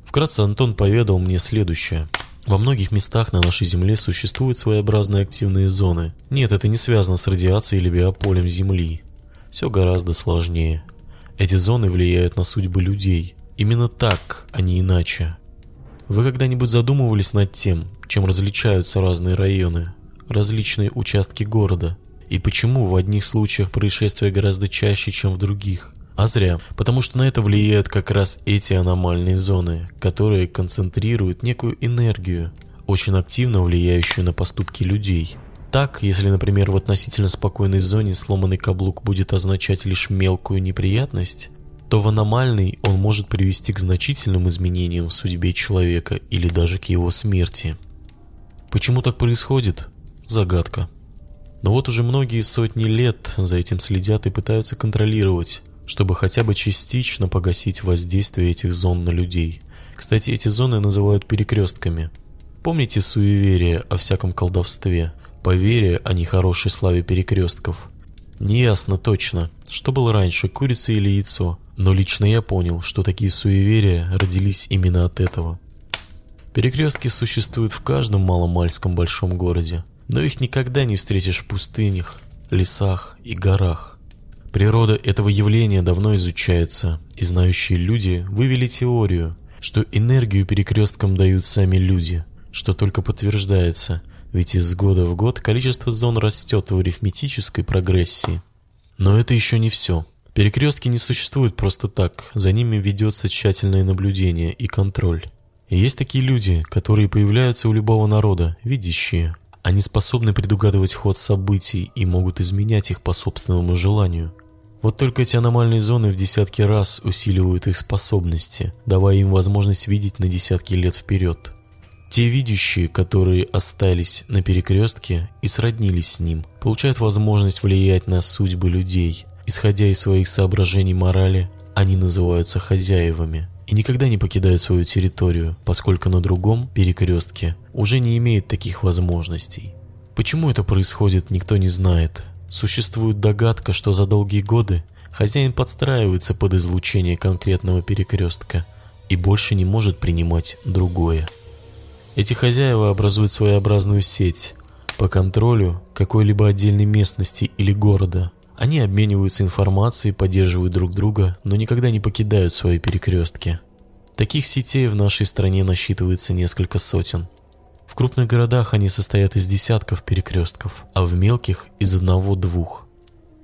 Вкратце Антон поведал мне следующее. Во многих местах на нашей Земле существуют своеобразные активные зоны. Нет, это не связано с радиацией или биополем Земли. Все гораздо сложнее. Эти зоны влияют на судьбы людей. Именно так, а не иначе. Вы когда-нибудь задумывались над тем, чем различаются разные районы, различные участки города? И почему в одних случаях происшествия гораздо чаще, чем в других? А зря, потому что на это влияют как раз эти аномальные зоны, которые концентрируют некую энергию, очень активно влияющую на поступки людей. Так, если, например, в относительно спокойной зоне сломанный каблук будет означать лишь мелкую неприятность, то в аномальной он может привести к значительным изменениям в судьбе человека или даже к его смерти. Почему так происходит? Загадка. Но вот уже многие сотни лет за этим следят и пытаются контролировать, чтобы хотя бы частично погасить воздействие этих зон на людей. Кстати, эти зоны называют перекрестками. Помните суеверие о всяком колдовстве, поверие о нехорошей славе перекрестков? Неясно точно, что было раньше, курица или яйцо, но лично я понял, что такие суеверия родились именно от этого. Перекрестки существуют в каждом маломальском большом городе, но их никогда не встретишь в пустынях, лесах и горах. Природа этого явления давно изучается, и знающие люди вывели теорию, что энергию перекресткам дают сами люди, что только подтверждается, ведь из года в год количество зон растет в арифметической прогрессии. Но это еще не все. Перекрестки не существуют просто так, за ними ведется тщательное наблюдение и контроль. И есть такие люди, которые появляются у любого народа, видящие. Они способны предугадывать ход событий и могут изменять их по собственному желанию. Вот только эти аномальные зоны в десятки раз усиливают их способности, давая им возможность видеть на десятки лет вперед. Те видящие, которые остались на перекрестке и сроднились с ним, получают возможность влиять на судьбы людей. Исходя из своих соображений морали, они называются хозяевами и никогда не покидают свою территорию, поскольку на другом перекрестке уже не имеет таких возможностей. Почему это происходит, никто не знает, Существует догадка, что за долгие годы хозяин подстраивается под излучение конкретного перекрестка и больше не может принимать другое. Эти хозяева образуют своеобразную сеть по контролю какой-либо отдельной местности или города. Они обмениваются информацией, поддерживают друг друга, но никогда не покидают свои перекрестки. Таких сетей в нашей стране насчитывается несколько сотен крупных городах они состоят из десятков перекрестков, а в мелких – из одного-двух.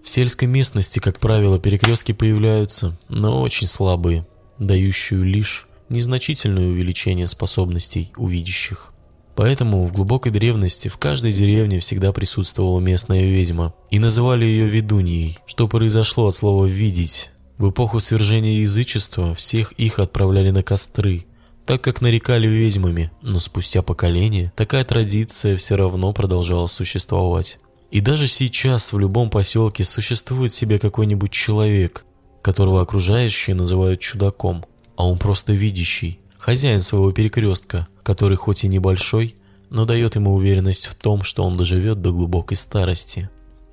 В сельской местности, как правило, перекрестки появляются, но очень слабые, дающие лишь незначительное увеличение способностей у видящих. Поэтому в глубокой древности в каждой деревне всегда присутствовала местная ведьма, и называли ее ведуньей, что произошло от слова «видеть». В эпоху свержения язычества всех их отправляли на костры, так как нарекали ведьмами, но спустя поколение такая традиция все равно продолжала существовать. И даже сейчас в любом поселке существует себе какой-нибудь человек, которого окружающие называют чудаком, а он просто видящий, хозяин своего перекрестка, который хоть и небольшой, но дает ему уверенность в том, что он доживет до глубокой старости.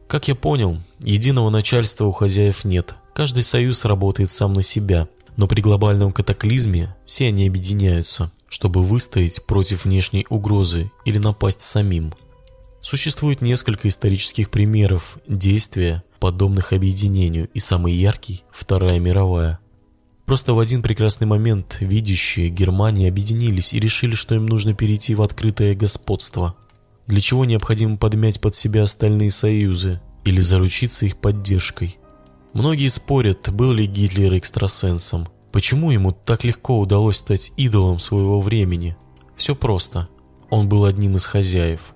Как я понял, единого начальства у хозяев нет, каждый союз работает сам на себя – но при глобальном катаклизме все они объединяются, чтобы выстоять против внешней угрозы или напасть самим. Существует несколько исторических примеров действия, подобных объединению, и самый яркий – Вторая мировая. Просто в один прекрасный момент видящие Германии объединились и решили, что им нужно перейти в открытое господство, для чего необходимо подмять под себя остальные союзы или заручиться их поддержкой. Многие спорят, был ли Гитлер экстрасенсом. Почему ему так легко удалось стать идолом своего времени? Все просто. Он был одним из хозяев,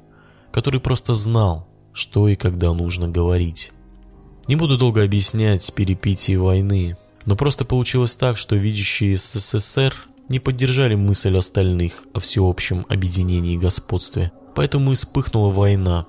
который просто знал, что и когда нужно говорить. Не буду долго объяснять перипетии войны, но просто получилось так, что видящие СССР не поддержали мысль остальных о всеобщем объединении и господстве. Поэтому и вспыхнула война,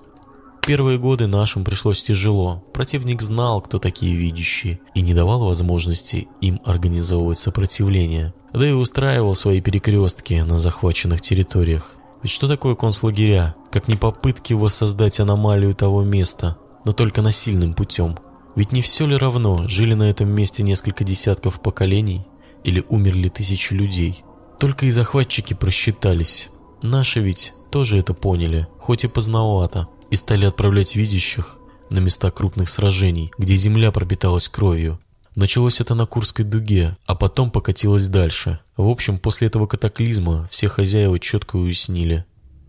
Первые годы нашим пришлось тяжело. Противник знал, кто такие видящие, и не давал возможности им организовывать сопротивление. Да и устраивал свои перекрестки на захваченных территориях. Ведь что такое концлагеря? Как не попытки воссоздать аномалию того места, но только насильным путем. Ведь не все ли равно, жили на этом месте несколько десятков поколений или умерли тысячи людей? Только и захватчики просчитались. Наши ведь тоже это поняли, хоть и поздновато и стали отправлять видящих на места крупных сражений, где земля пропиталась кровью. Началось это на Курской дуге, а потом покатилось дальше. В общем, после этого катаклизма все хозяева четко уяснили.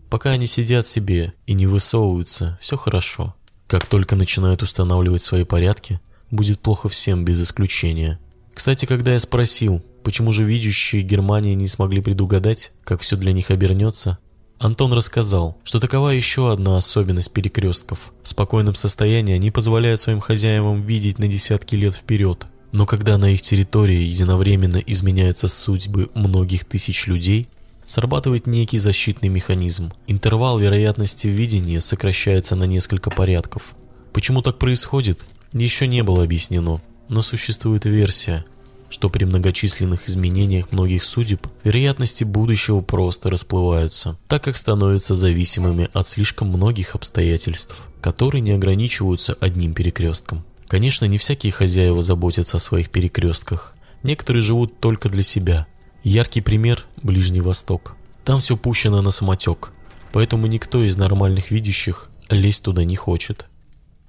Пока они сидят себе и не высовываются, все хорошо. Как только начинают устанавливать свои порядки, будет плохо всем без исключения. Кстати, когда я спросил, почему же видящие Германии не смогли предугадать, как все для них обернется, Антон рассказал, что такова еще одна особенность перекрестков. В спокойном состоянии они позволяют своим хозяевам видеть на десятки лет вперед. Но когда на их территории единовременно изменяются судьбы многих тысяч людей, срабатывает некий защитный механизм. Интервал вероятности видения сокращается на несколько порядков. Почему так происходит, еще не было объяснено, но существует версия – что при многочисленных изменениях многих судеб вероятности будущего просто расплываются, так как становятся зависимыми от слишком многих обстоятельств, которые не ограничиваются одним перекрестком. Конечно, не всякие хозяева заботятся о своих перекрестках. Некоторые живут только для себя. Яркий пример – Ближний Восток. Там все пущено на самотек, поэтому никто из нормальных видящих лезть туда не хочет.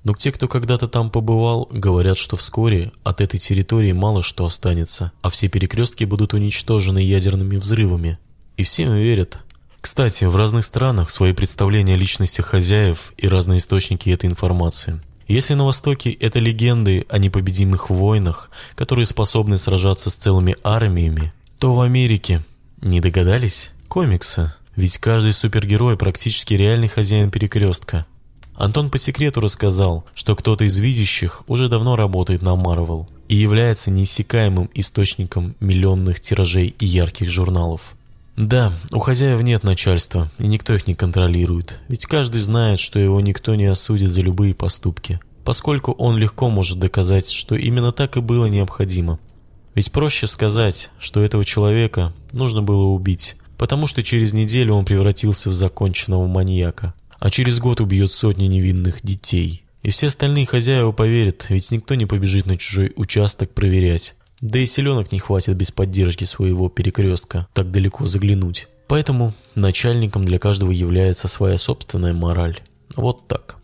Но те, кто когда-то там побывал, говорят, что вскоре от этой территории мало что останется, а все перекрестки будут уничтожены ядерными взрывами. И всем верят. Кстати, в разных странах свои представления о личности хозяев и разные источники этой информации. Если на Востоке это легенды о непобедимых войнах, которые способны сражаться с целыми армиями, то в Америке, не догадались? Комиксы. Ведь каждый супергерой практически реальный хозяин перекрестка. Антон по секрету рассказал, что кто-то из видящих уже давно работает на Marvel и является неиссякаемым источником миллионных тиражей и ярких журналов. Да, у хозяев нет начальства, и никто их не контролирует, ведь каждый знает, что его никто не осудит за любые поступки, поскольку он легко может доказать, что именно так и было необходимо. Ведь проще сказать, что этого человека нужно было убить, потому что через неделю он превратился в законченного маньяка а через год убьет сотни невинных детей. И все остальные хозяева поверят, ведь никто не побежит на чужой участок проверять. Да и селенок не хватит без поддержки своего перекрестка так далеко заглянуть. Поэтому начальником для каждого является своя собственная мораль. Вот так.